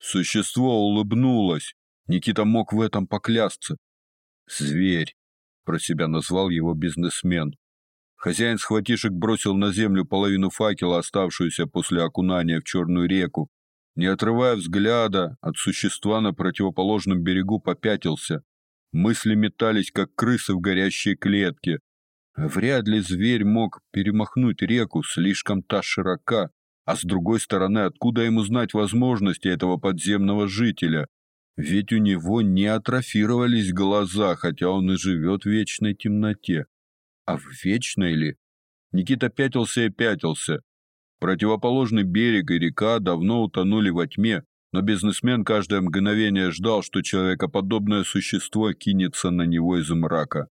Существо улыбнулось. Никита мог в этом поклясться. Зверь, про себя назвал его бизнесмен. Хозяин схватишек бросил на землю половину факела, оставшуюся после окунания в черную реку. Не отрывая взгляда от существа на противоположном берегу, попятился. Мысли метались, как крысы в горящей клетке. Вряд ли зверь мог перемахнуть реку, слишком та широка, а с другой стороны, откуда ему знать возможности этого подземного жителя? Ведь у него не атрофировались глаза, хотя он и живет в вечной темноте. А в вечной ли? Никита пятился и пятился. Противоположный берег и река давно утонули во тьме, но бизнесмен каждое мгновение ждал, что человекоподобное существо кинется на него из мрака.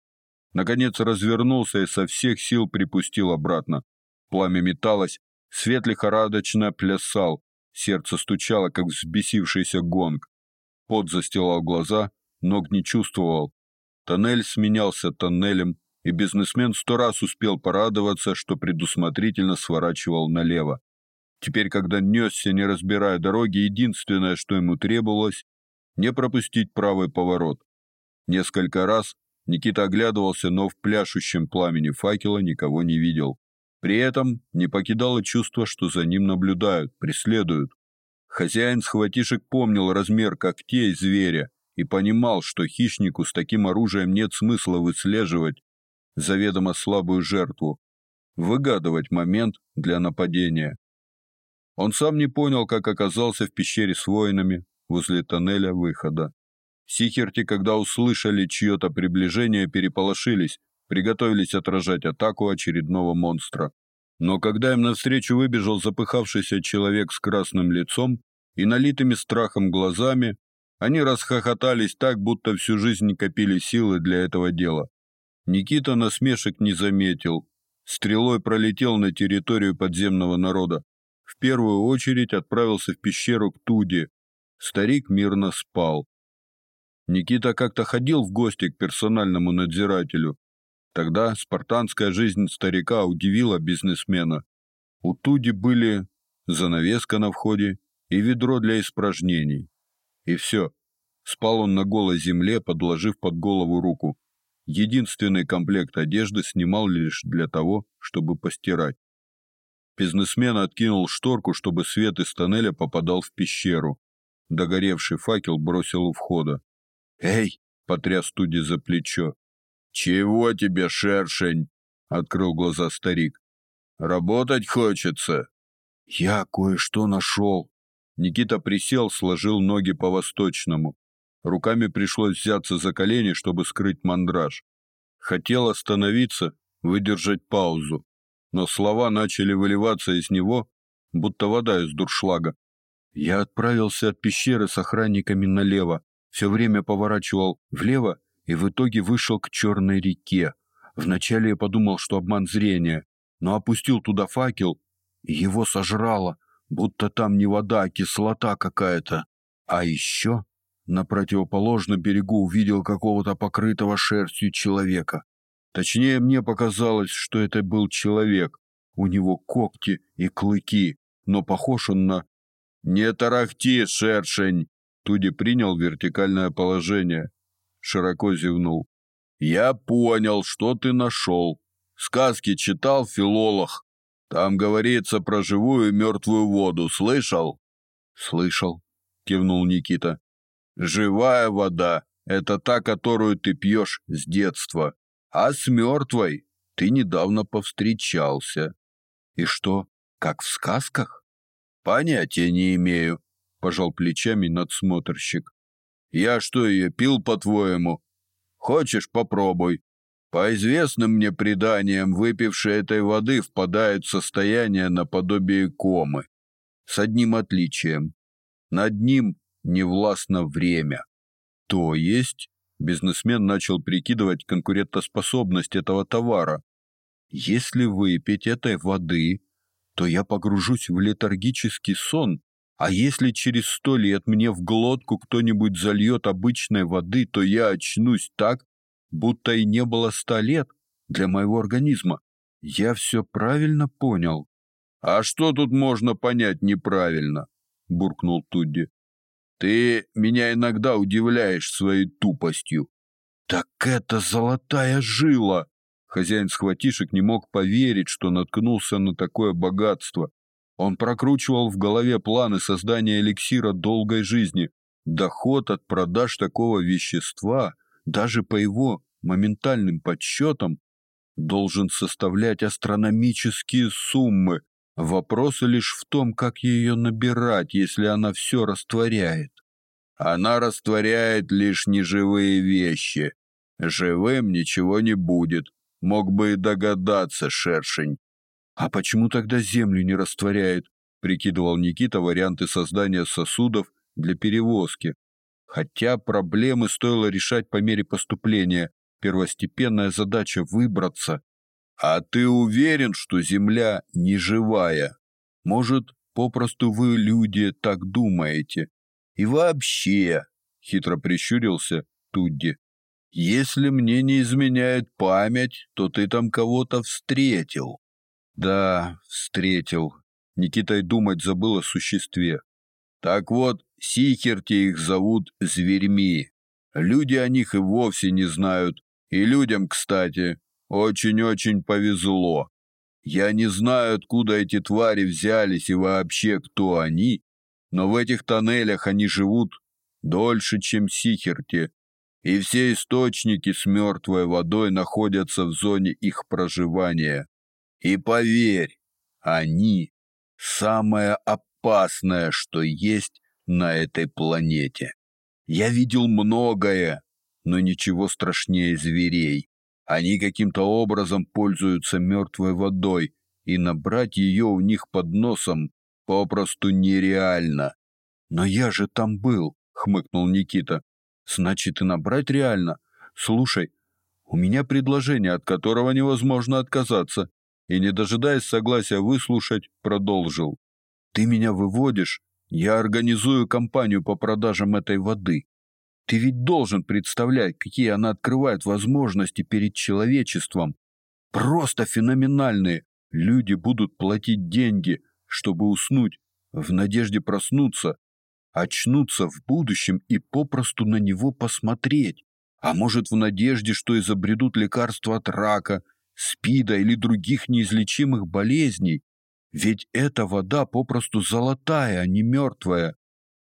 Наконец развернулся и со всех сил припустил обратно. Пламя металось, свет лихорадочно плясал, сердце стучало, как взбесившийся гонг. Пот застилал глаза, ног не чувствовал. Тоннель сменялся тоннелем, и бизнесмен сто раз успел порадоваться, что предусмотрительно сворачивал налево. Теперь, когда несся, не разбирая дороги, единственное, что ему требовалось, не пропустить правый поворот. Несколько раз Никита оглядывался, но в пляшущем пламени факела никого не видел. При этом не покидало чувство, что за ним наблюдают, преследуют. Хозяин схватишек помнил размер когтей зверя и понимал, что хищнику с таким оружием нет смысла выслеживать заведомо слабую жертву, выгадывать момент для нападения. Он сам не понял, как оказался в пещере с воинами возле тоннеля выхода. Сихерти, когда услышали чье-то приближение, переполошились, приготовились отражать атаку очередного монстра. Но когда им навстречу выбежал запыхавшийся человек с красным лицом и налитыми страхом глазами, они расхохотались так, будто всю жизнь копили силы для этого дела. Никита насмешек не заметил. Стрелой пролетел на территорию подземного народа. В первую очередь отправился в пещеру к Туде. Старик мирно спал. Никита как-то ходил в гости к персональному надзирателю. Тогда спартанская жизнь старика удивила бизнесмена. У Туди были занавеска на входе и ведро для испражнений. И все. Спал он на голой земле, подложив под голову руку. Единственный комплект одежды снимал лишь для того, чтобы постирать. Бизнесмен откинул шторку, чтобы свет из тоннеля попадал в пещеру. Догоревший факел бросил у входа. "Эй!" потряс Туди за плечо. "Чего тебе, шершень?" открыл глаза старик. "Работать хочется". "Я кое-что нашел». Никита присел, сложил ноги по-восточному. Руками пришлось взяться за колени, чтобы скрыть мандраж. Хотел остановиться, выдержать паузу, но слова начали выливаться из него, будто вода из дуршлага. Я отправился от пещеры с охранниками налево, все время поворачивал влево и в итоге вышел к черной реке. Вначале я подумал, что обман зрения, но опустил туда факел, и его сожрало, будто там не вода, а кислота какая-то. А еще на противоположном берегу увидел какого-то покрытого шерстью человека. Точнее, мне показалось, что это был человек. У него когти и клыки, но похож он на... «Не тарахти, шершень!» Туди принял вертикальное положение. Широко зевнул. «Я понял, что ты нашел. Сказки читал филолог. Там говорится про живую и мертвую воду. Слышал?» «Слышал», — кивнул Никита. Живая вода — это та, которую ты пьешь с детства, а с мертвой ты недавно повстречался. И что, как в сказках? Понятия не имею, пожал плечами надсмотрщик. Я что, ее пил, по-твоему? Хочешь, попробуй. По известным мне преданиям, выпивший этой воды впадает в состояние наподобие комы. С одним отличием. Над ним не властно время. То есть бизнесмен начал прикидывать конкурентоспособность этого товара. Если выпить этой воды, то я погружусь в летаргический сон, а если через сто лет мне в глотку кто-нибудь зальет обычной воды, то я очнусь так, будто и не было ста лет для моего организма. Я все правильно понял. А что тут можно понять неправильно? буркнул Тудди. Ты меня иногда удивляешь своей тупостью. Так это золотая жила. Хозяин схватишек не мог поверить, что наткнулся на такое богатство. Он прокручивал в голове планы создания эликсира долгой жизни. Доход от продаж такого вещества, даже по его моментальным подсчетам, должен составлять астрономические суммы. Вопрос лишь в том, как ее набирать, если она все растворяет. Она растворяет лишь неживые вещи. Живым ничего не будет. Мог бы и догадаться, шершень. А почему тогда землю не растворяет? Прикидывал Никита варианты создания сосудов для перевозки. Хотя проблемы стоило решать по мере поступления. Первостепенная задача выбраться. А ты уверен, что земля не живая? Может, попросту вы, люди, так думаете? И вообще, хитро прищурился Тудди. Если мне не изменяет память, то ты там кого-то встретил. Да, встретил. Никита и думать забыл о существе. Так вот, сихерти их зовут зверьми. Люди о них и вовсе не знают. И людям, кстати, очень-очень повезло. Я не знаю, откуда эти твари взялись и вообще кто они, но в этих тоннелях они живут дольше, чем сихерти, и все источники с мертвой водой находятся в зоне их проживания. И поверь, они самое опасное, что есть на этой планете. Я видел многое, но ничего страшнее зверей. Они каким-то образом пользуются мертвой водой, и набрать ее у них под носом попросту нереально. Но я же там был, хмыкнул Никита. Значит, и набрать реально. Слушай, у меня предложение, от которого невозможно отказаться. И не дожидаясь согласия выслушать, продолжил: Ты меня выводишь, я организую кампанию по продажам этой воды. Ты ведь должен представлять, какие она открывает возможности перед человечеством. Просто феноменальные. Люди будут платить деньги, чтобы уснуть, в надежде проснуться, очнуться в будущем и попросту на него посмотреть. А может, в надежде, что изобретут лекарство от рака, спида или других неизлечимых болезней. Ведь эта вода попросту золотая, а не мертвая.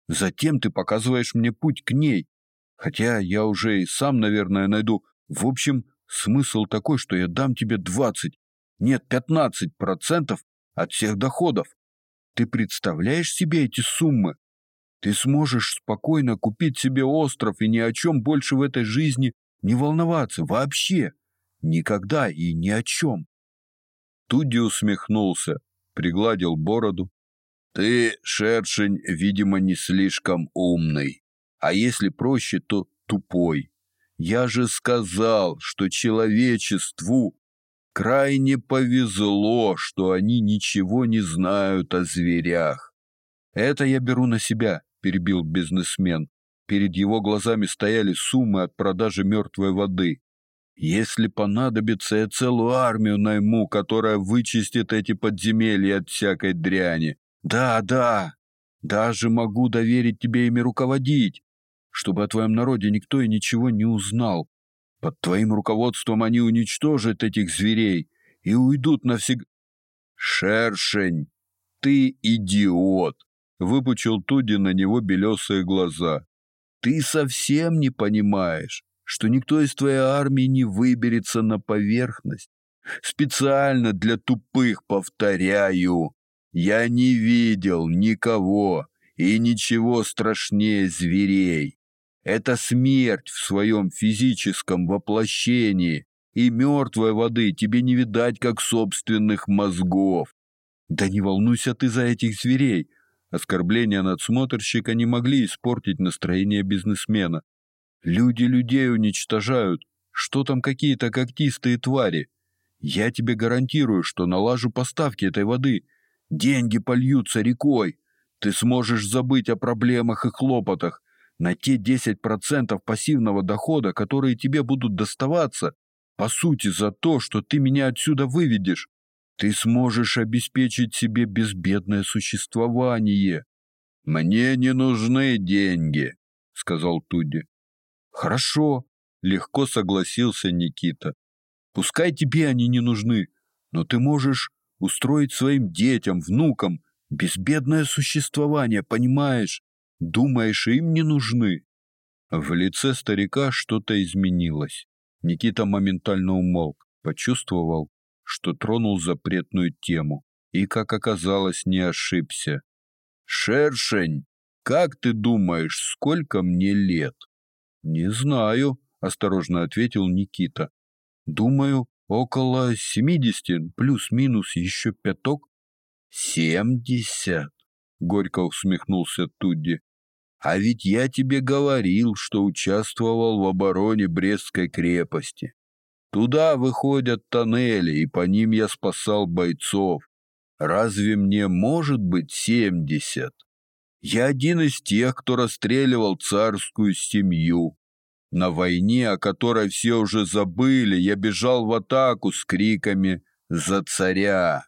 Затем ты показываешь мне путь к ней, Хотя я уже и сам, наверное, найду. В общем, смысл такой, что я дам тебе двадцать, нет, пятнадцать процентов от всех доходов. Ты представляешь себе эти суммы? Ты сможешь спокойно купить себе остров и ни о чем больше в этой жизни не волноваться вообще. Никогда и ни о чем. Туди усмехнулся, пригладил бороду. Ты, шершень, видимо, не слишком умный а если проще, то тупой. Я же сказал, что человечеству крайне повезло, что они ничего не знают о зверях. Это я беру на себя, перебил бизнесмен. Перед его глазами стояли суммы от продажи мертвой воды. Если понадобится, я целую армию найму, которая вычистит эти подземелья от всякой дряни. Да, да. Даже могу доверить тебе ими руководить чтобы о твоем народе никто и ничего не узнал. Под твоим руководством они уничтожат этих зверей и уйдут навсегда. Шершень, ты идиот! Выпучил Туди на него белесые глаза. Ты совсем не понимаешь, что никто из твоей армии не выберется на поверхность. Специально для тупых повторяю. Я не видел никого и ничего страшнее зверей. Это смерть в своем физическом воплощении, и мертвой воды тебе не видать, как собственных мозгов. Да не волнуйся ты за этих зверей. Оскорбления надсмотрщика не могли испортить настроение бизнесмена. Люди людей уничтожают. Что там какие-то когтистые твари? Я тебе гарантирую, что налажу поставки этой воды. Деньги польются рекой. Ты сможешь забыть о проблемах и хлопотах на те 10% пассивного дохода, которые тебе будут доставаться, по сути, за то, что ты меня отсюда выведешь, ты сможешь обеспечить себе безбедное существование. Мне не нужны деньги, сказал Туди. Хорошо, легко согласился Никита. Пускай тебе они не нужны, но ты можешь устроить своим детям, внукам безбедное существование, понимаешь? Думаешь, им не нужны? В лице старика что-то изменилось. Никита моментально умолк, почувствовал, что тронул запретную тему, и, как оказалось, не ошибся. Шершень, как ты думаешь, сколько мне лет? Не знаю, осторожно ответил Никита. Думаю, около семидесяти, плюс-минус еще пяток. Семьдесят, горько усмехнулся Тудди. А ведь я тебе говорил, что участвовал в обороне Брестской крепости. Туда выходят тоннели, и по ним я спасал бойцов. Разве мне может быть семьдесят? Я один из тех, кто расстреливал царскую семью. На войне, о которой все уже забыли, я бежал в атаку с криками «За царя!».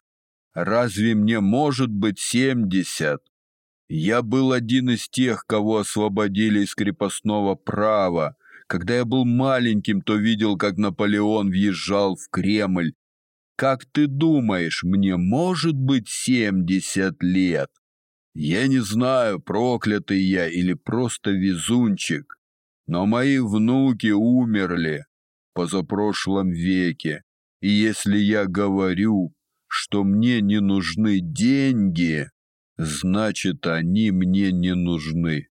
Разве мне может быть семьдесят? Я был один из тех, кого освободили из крепостного права. Когда я был маленьким, то видел, как Наполеон въезжал в Кремль. Как ты думаешь, мне может быть семьдесят лет? Я не знаю, проклятый я или просто везунчик, но мои внуки умерли позапрошлом веке. И если я говорю, что мне не нужны деньги, Значит, они мне не нужны.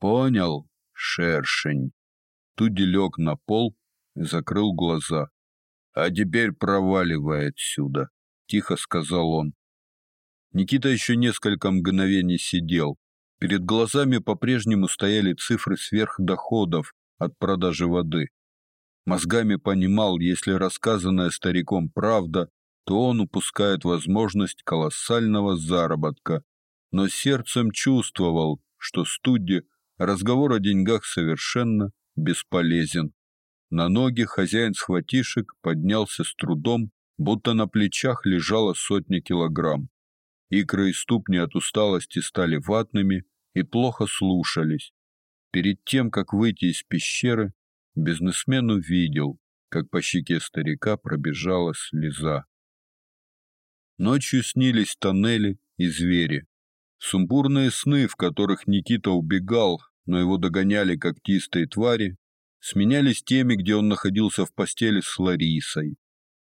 Понял, шершень? Туди лег на пол и закрыл глаза. А теперь проваливай отсюда, тихо сказал он. Никита еще несколько мгновений сидел. Перед глазами по-прежнему стояли цифры сверхдоходов от продажи воды. Мозгами понимал, если рассказанное стариком правда, то он упускает возможность колоссального заработка но сердцем чувствовал, что студия разговор о деньгах совершенно бесполезен. На ноги хозяин схватишек поднялся с трудом, будто на плечах лежало сотни килограмм. Икры и ступни от усталости стали ватными и плохо слушались. Перед тем, как выйти из пещеры, бизнесмен увидел, как по щеке старика пробежала слеза. Ночью снились тоннели и звери. Сумбурные сны, в которых Никита убегал, но его догоняли когтистые твари, сменялись теми, где он находился в постели с Ларисой.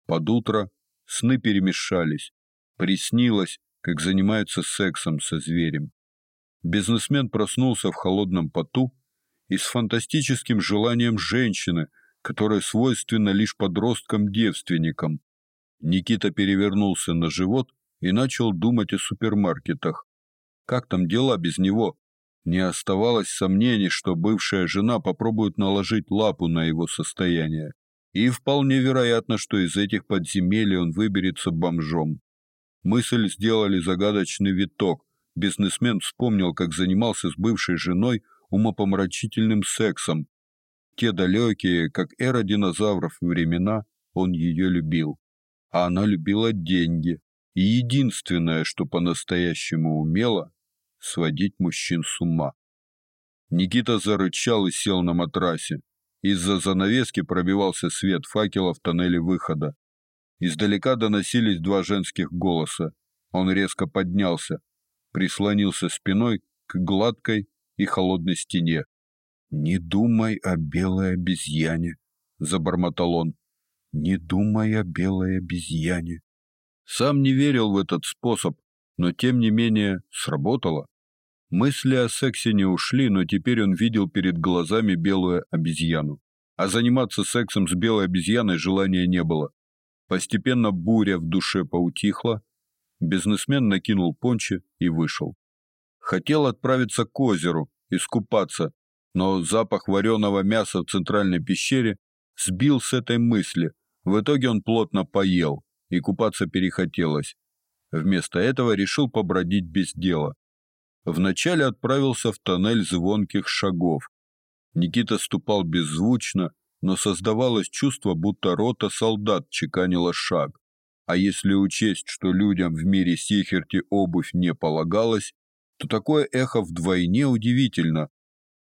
Под утро сны перемешались. Приснилось, как занимаются сексом со зверем. Бизнесмен проснулся в холодном поту и с фантастическим желанием женщины, которая свойственна лишь подросткам-девственникам. Никита перевернулся на живот и начал думать о супермаркетах. Как там дела без него? Не оставалось сомнений, что бывшая жена попробует наложить лапу на его состояние. И вполне вероятно, что из этих подземелий он выберется бомжом. Мысль сделали загадочный виток. Бизнесмен вспомнил, как занимался с бывшей женой умопомрачительным сексом. Те далекие, как эра динозавров времена, он ее любил. А она любила деньги. И единственное, что по-настоящему умела, сводить мужчин с ума. Никита зарычал и сел на матрасе. Из-за занавески пробивался свет факела в тоннеле выхода. Издалека доносились два женских голоса. Он резко поднялся, прислонился спиной к гладкой и холодной стене. «Не думай о белой обезьяне», — забормотал он. «Не думай о белой обезьяне». Сам не верил в этот способ, но тем не менее сработало. Мысли о сексе не ушли, но теперь он видел перед глазами белую обезьяну. А заниматься сексом с белой обезьяной желания не было. Постепенно буря в душе поутихла. Бизнесмен накинул пончо и вышел. Хотел отправиться к озеру, искупаться, но запах вареного мяса в центральной пещере сбил с этой мысли. В итоге он плотно поел, и купаться перехотелось. Вместо этого решил побродить без дела. Вначале отправился в тоннель звонких шагов. Никита ступал беззвучно, но создавалось чувство, будто рота солдат чеканила шаг. А если учесть, что людям в мире Сихерти обувь не полагалась, то такое эхо вдвойне удивительно.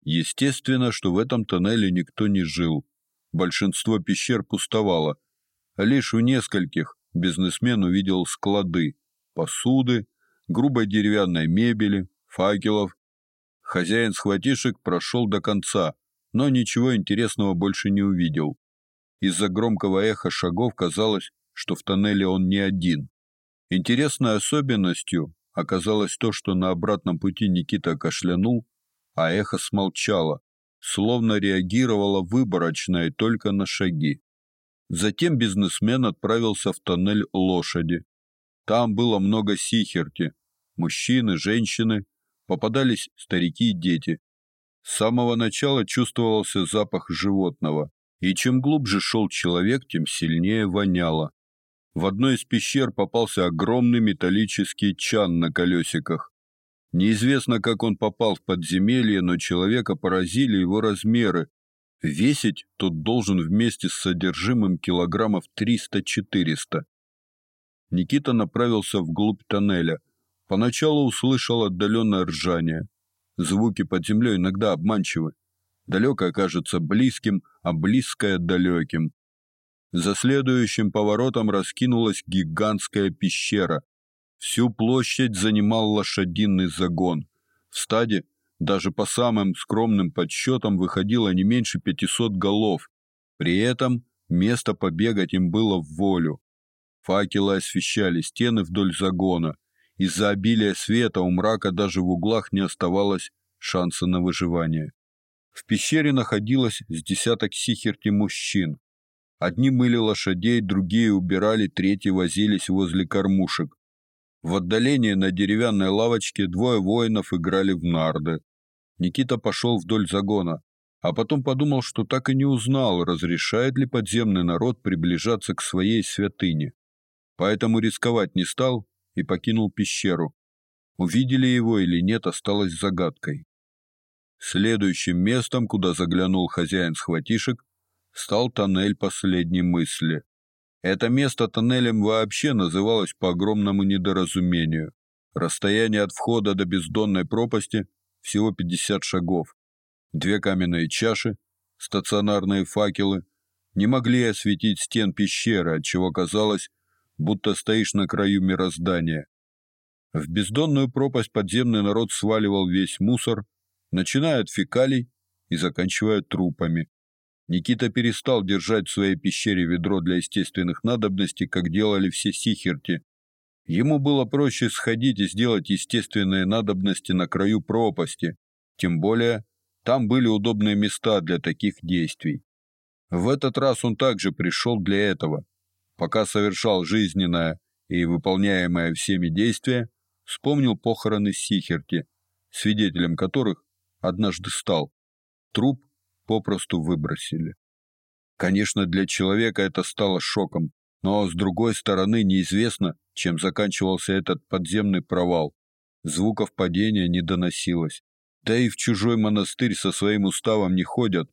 Естественно, что в этом тоннеле никто не жил. Большинство пещер пустовало. Лишь в нескольких бизнесмен увидел склады, посуды, грубой деревянной мебели, факелов. Хозяин схватишек прошел до конца, но ничего интересного больше не увидел. Из-за громкого эха шагов казалось, что в тоннеле он не один. Интересной особенностью оказалось то, что на обратном пути Никита кашлянул, а эхо смолчало, словно реагировало выборочно и только на шаги. Затем бизнесмен отправился в тоннель лошади. Там было много сихерти, мужчины, женщины, попадались старики и дети. С самого начала чувствовался запах животного, и чем глубже шел человек, тем сильнее воняло. В одной из пещер попался огромный металлический чан на колесиках. Неизвестно, как он попал в подземелье, но человека поразили его размеры. Весить тот должен вместе с содержимым килограммов 300-400. Никита направился вглубь тоннеля. Поначалу услышал отдаленное ржание. Звуки под землей иногда обманчивы. Далекое кажется близким, а близкое далеким. За следующим поворотом раскинулась гигантская пещера. Всю площадь занимал лошадиный загон. В стаде даже по самым скромным подсчетам выходило не меньше 500 голов. При этом место побегать им было в волю. Факелы освещали стены вдоль загона. Из-за обилия света у мрака даже в углах не оставалось шанса на выживание. В пещере находилось с десяток сихерти мужчин. Одни мыли лошадей, другие убирали, третьи возились возле кормушек. В отдалении на деревянной лавочке двое воинов играли в нарды. Никита пошел вдоль загона, а потом подумал, что так и не узнал, разрешает ли подземный народ приближаться к своей святыне. Поэтому рисковать не стал и покинул пещеру. Увидели его или нет, осталось загадкой. Следующим местом, куда заглянул хозяин схватишек, стал тоннель последней мысли. Это место тоннелем вообще называлось по огромному недоразумению. Расстояние от входа до бездонной пропасти всего 50 шагов. Две каменные чаши, стационарные факелы не могли осветить стен пещеры, отчего казалось, будто стоишь на краю мироздания. В бездонную пропасть подземный народ сваливал весь мусор, начиная от фекалий и заканчивая трупами. Никита перестал держать в своей пещере ведро для естественных надобностей, как делали все сихерти. Ему было проще сходить и сделать естественные надобности на краю пропасти, тем более там были удобные места для таких действий. В этот раз он также пришел для этого. Пока совершал жизненное и выполняемое всеми действие, вспомнил похороны Сихерти, свидетелем которых однажды стал. Труп попросту выбросили. Конечно, для человека это стало шоком, но с другой стороны неизвестно, чем заканчивался этот подземный провал. Звуков падения не доносилось. Да и в чужой монастырь со своим уставом не ходят.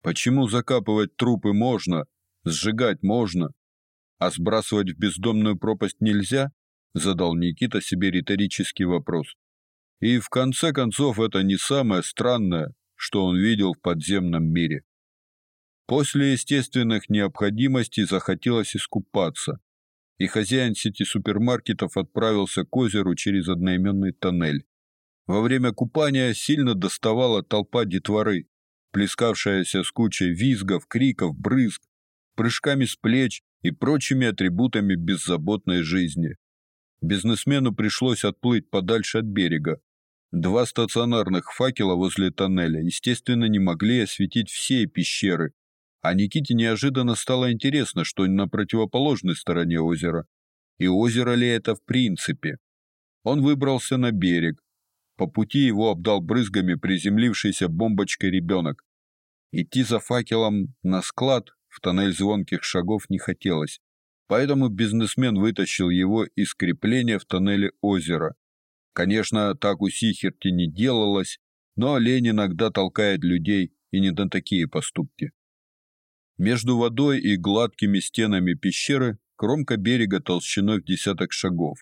Почему закапывать трупы можно, сжигать можно, а сбрасывать в бездомную пропасть нельзя? задал Никита себе риторический вопрос. И в конце концов это не самое странное, что он видел в подземном мире. После естественных необходимостей захотелось искупаться, и хозяин сети супермаркетов отправился к озеру через одноименный тоннель. Во время купания сильно доставала толпа детворы, плескавшаяся с кучей визгов, криков, брызг, прыжками с плеч и прочими атрибутами беззаботной жизни. Бизнесмену пришлось отплыть подальше от берега, Два стационарных факела возле тоннеля, естественно, не могли осветить все пещеры, а Никите неожиданно стало интересно, что на противоположной стороне озера. И озеро ли это в принципе? Он выбрался на берег. По пути его обдал брызгами приземлившийся бомбочкой ребенок. Идти за факелом на склад в тоннель звонких шагов не хотелось. Поэтому бизнесмен вытащил его из крепления в тоннеле озера Конечно, так у Сихерти не делалось, но лень иногда толкает людей и не на такие поступки. Между водой и гладкими стенами пещеры кромка берега толщиной в десяток шагов.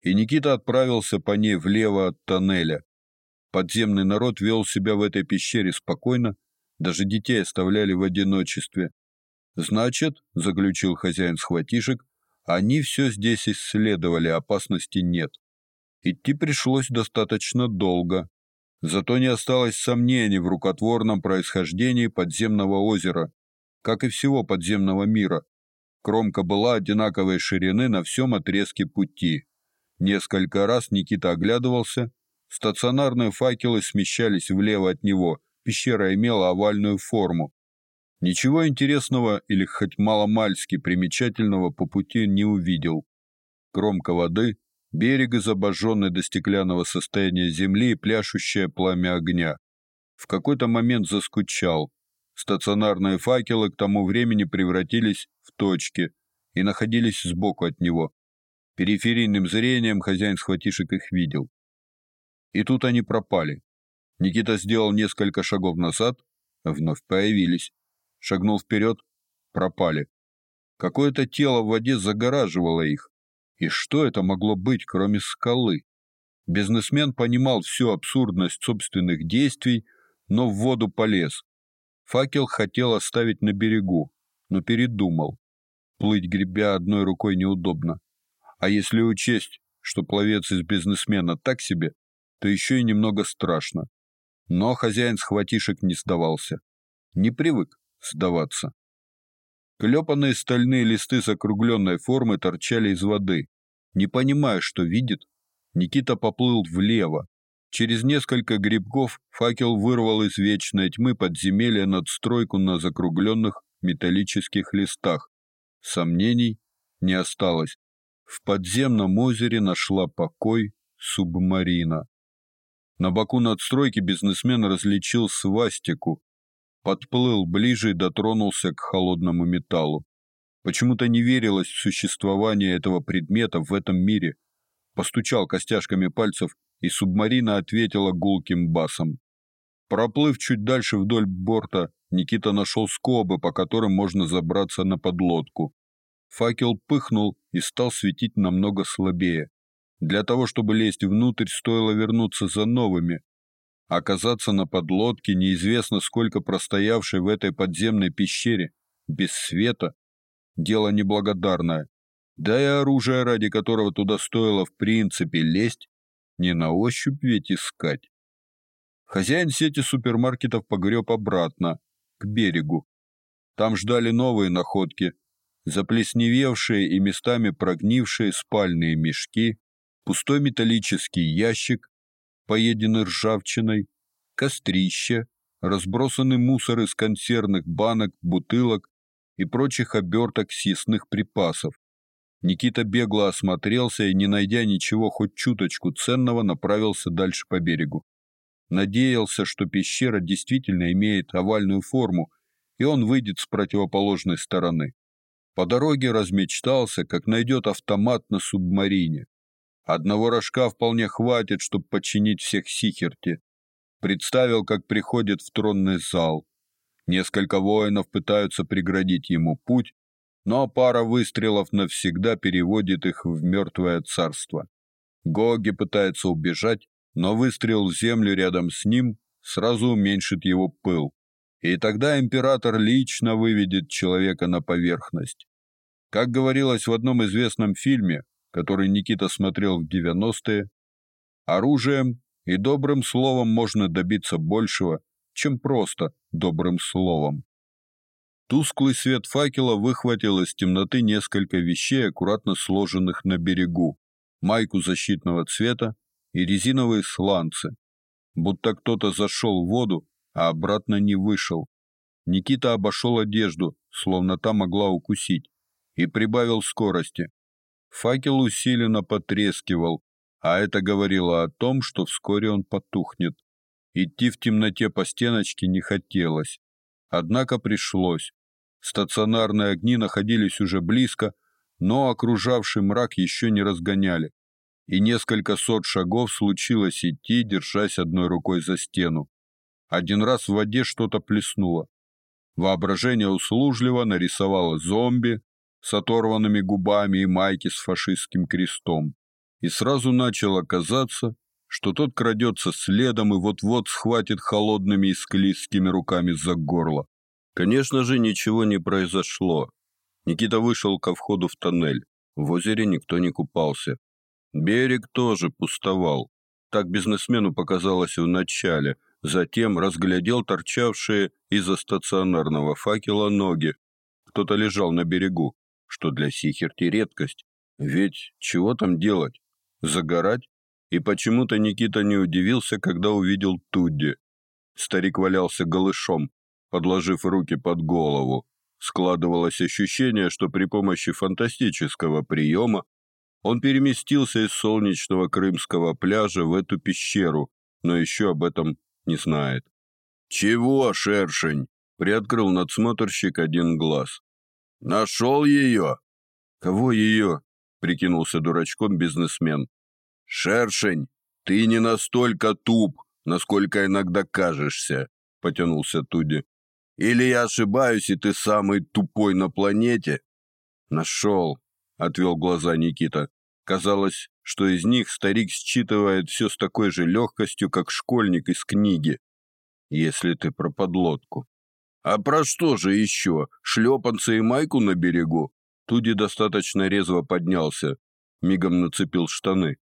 и Никита отправился по ней влево от тоннеля. Подземный народ вел себя в этой пещере спокойно, даже детей оставляли в одиночестве. Значит, заключил хозяин схватишек, они все здесь исследовали, опасности нет. Идти пришлось достаточно долго. Зато не осталось сомнений в рукотворном происхождении подземного озера, как и всего подземного мира. Кромка была одинаковой ширины на всем отрезке пути. Несколько раз Никита оглядывался. Стационарные факелы смещались влево от него. Пещера имела овальную форму. Ничего интересного или хоть маломальски примечательного по пути не увидел. Кромка воды, берег из обожженной до стеклянного состояния земли и пляшущее пламя огня. В какой-то момент заскучал. Стационарные факелы к тому времени превратились в точки и находились сбоку от него. Периферийным зрением хозяин схватишек их видел. И тут они пропали. Никита сделал несколько шагов назад, вновь появились. Шагнул вперед, пропали. Какое-то тело в воде загораживало их. И что это могло быть, кроме скалы? Бизнесмен понимал всю абсурдность собственных действий, но в воду полез. Факел хотел оставить на берегу, но передумал. Плыть гребя одной рукой неудобно. А если учесть, что пловец из бизнесмена так себе, то еще и немного страшно. Но хозяин схватишек не сдавался. Не привык сдаваться. Клепанные стальные листы с округленной формы торчали из воды. Не понимая, что видит, Никита поплыл влево. Через несколько грибков факел вырвал из вечной тьмы подземелья надстройку на закругленных металлических листах. Сомнений не осталось. В подземном озере нашла покой субмарина. На боку надстройки бизнесмен различил свастику, подплыл ближе и дотронулся к холодному металлу. Почему-то не верилось в существование этого предмета в этом мире. Постучал костяшками пальцев, и субмарина ответила гулким басом. Проплыв чуть дальше вдоль борта, Никита нашел скобы, по которым можно забраться на подлодку. Факел пыхнул и стал светить намного слабее. Для того, чтобы лезть внутрь, стоило вернуться за новыми. Оказаться на подлодке, неизвестно сколько простоявшей в этой подземной пещере, без света, дело неблагодарное. Да и оружие, ради которого туда стоило в принципе лезть, не на ощупь ведь искать. Хозяин сети супермаркетов погреб обратно, к берегу. Там ждали новые находки, заплесневевшие и местами прогнившие спальные мешки, пустой металлический ящик, поеденный ржавчиной, кострище, разбросанный мусор из консервных банок, бутылок и прочих оберток съестных припасов. Никита бегло осмотрелся и, не найдя ничего хоть чуточку ценного, направился дальше по берегу. Надеялся, что пещера действительно имеет овальную форму, и он выйдет с противоположной стороны. По дороге размечтался, как найдет автомат на субмарине. Одного рожка вполне хватит, чтобы подчинить всех Сихерти. Представил, как приходит в тронный зал. Несколько воинов пытаются преградить ему путь, но пара выстрелов навсегда переводит их в мертвое царство. Гоги пытается убежать, но выстрел в землю рядом с ним сразу уменьшит его пыл. И тогда император лично выведет человека на поверхность. Как говорилось в одном известном фильме, который Никита смотрел в 90-е, оружием и добрым словом можно добиться большего, чем просто добрым словом. Тусклый свет факела выхватил из темноты несколько вещей, аккуратно сложенных на берегу: майку защитного цвета и резиновые сланцы. Будто кто-то зашел в воду а обратно не вышел. Никита обошел одежду, словно та могла укусить, и прибавил скорости. Факел усиленно потрескивал, а это говорило о том, что вскоре он потухнет. Идти в темноте по стеночке не хотелось. Однако пришлось. Стационарные огни находились уже близко, но окружавший мрак еще не разгоняли. И несколько сот шагов случилось идти, держась одной рукой за стену. Один раз в воде что-то плеснуло. Воображение услужливо нарисовало зомби с оторванными губами и майки с фашистским крестом. и сразу начало казаться, что тот крадется следом и вот-вот схватит холодными и склизкими руками за горло. Конечно же, ничего не произошло. Никита вышел ко входу в тоннель. В озере никто не купался. Берег тоже пустовал. Так бизнесмену показалось в начале. Затем разглядел торчавшие из-за стационарного факела ноги. Кто-то лежал на берегу, что для Сихерти редкость. Ведь чего там делать? Загорать? И почему-то Никита не удивился, когда увидел Тудди. Старик валялся голышом, подложив руки под голову. Складывалось ощущение, что при помощи фантастического приема он переместился из солнечного крымского пляжа в эту пещеру, но еще об этом не знает. «Чего, шершень?» — приоткрыл надсмотрщик один глаз. «Нашел ее?» «Кого ее?» — прикинулся дурачком бизнесмен. «Шершень, ты не настолько туп, насколько иногда кажешься», — потянулся Туди. «Или я ошибаюсь, и ты самый тупой на планете?» «Нашел», — отвел глаза Никита. Казалось, что из них старик считывает все с такой же легкостью, как школьник из книги. Если ты про подлодку. А про что же еще? Шлепанцы и майку на берегу? Туди достаточно резво поднялся, мигом нацепил штаны.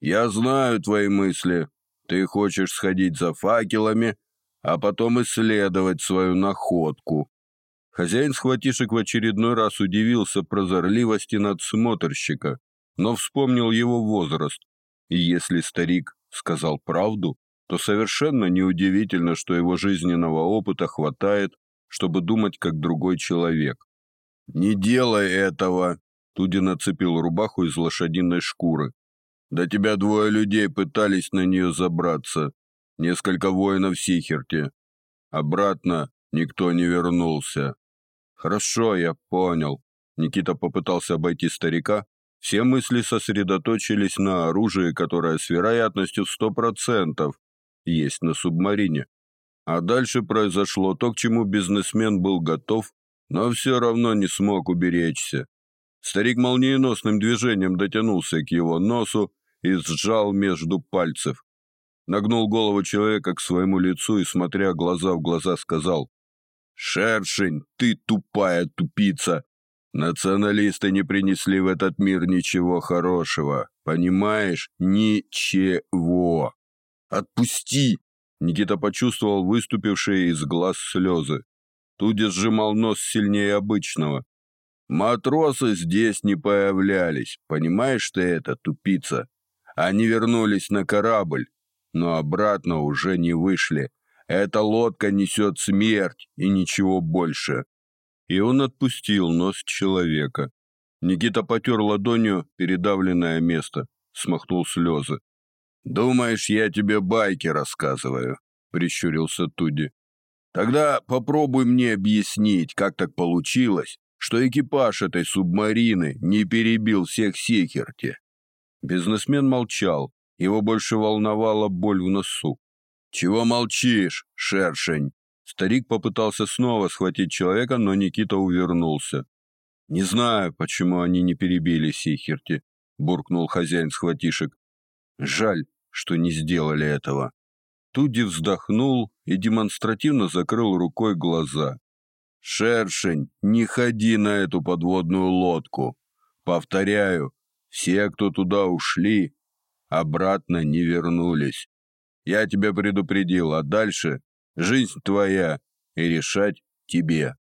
Я знаю твои мысли. Ты хочешь сходить за факелами, а потом исследовать свою находку. Хозяин схватишек в очередной раз удивился прозорливости надсмотрщика но вспомнил его возраст. И если старик сказал правду, то совершенно неудивительно, что его жизненного опыта хватает, чтобы думать как другой человек. «Не делай этого!» Туди нацепил рубаху из лошадиной шкуры. «До тебя двое людей пытались на нее забраться. Несколько воинов в Сихерте. Обратно никто не вернулся». «Хорошо, я понял». Никита попытался обойти старика, все мысли сосредоточились на оружии, которое с вероятностью в 100% есть на субмарине. А дальше произошло то, к чему бизнесмен был готов, но все равно не смог уберечься. Старик молниеносным движением дотянулся к его носу и сжал между пальцев. Нагнул голову человека к своему лицу и, смотря глаза в глаза, сказал «Шершень, ты тупая тупица! Националисты не принесли в этот мир ничего хорошего. Понимаешь? Ничего. Отпусти! Никита почувствовал выступившие из глаз слезы. Туди сжимал нос сильнее обычного. Матросы здесь не появлялись. Понимаешь ты это, тупица? Они вернулись на корабль, но обратно уже не вышли. Эта лодка несет смерть и ничего больше и он отпустил нос человека. Никита потер ладонью передавленное место, смахнул слезы. «Думаешь, я тебе байки рассказываю?» — прищурился Туди. «Тогда попробуй мне объяснить, как так получилось, что экипаж этой субмарины не перебил всех Секерти». Бизнесмен молчал, его больше волновала боль в носу. «Чего молчишь, шершень?» Старик попытался снова схватить человека, но Никита увернулся. «Не знаю, почему они не перебили Сихерти», — буркнул хозяин схватишек. «Жаль, что не сделали этого». Туди вздохнул и демонстративно закрыл рукой глаза. «Шершень, не ходи на эту подводную лодку. Повторяю, все, кто туда ушли, обратно не вернулись. Я тебя предупредил, а дальше Жизнь твоя, и решать тебе.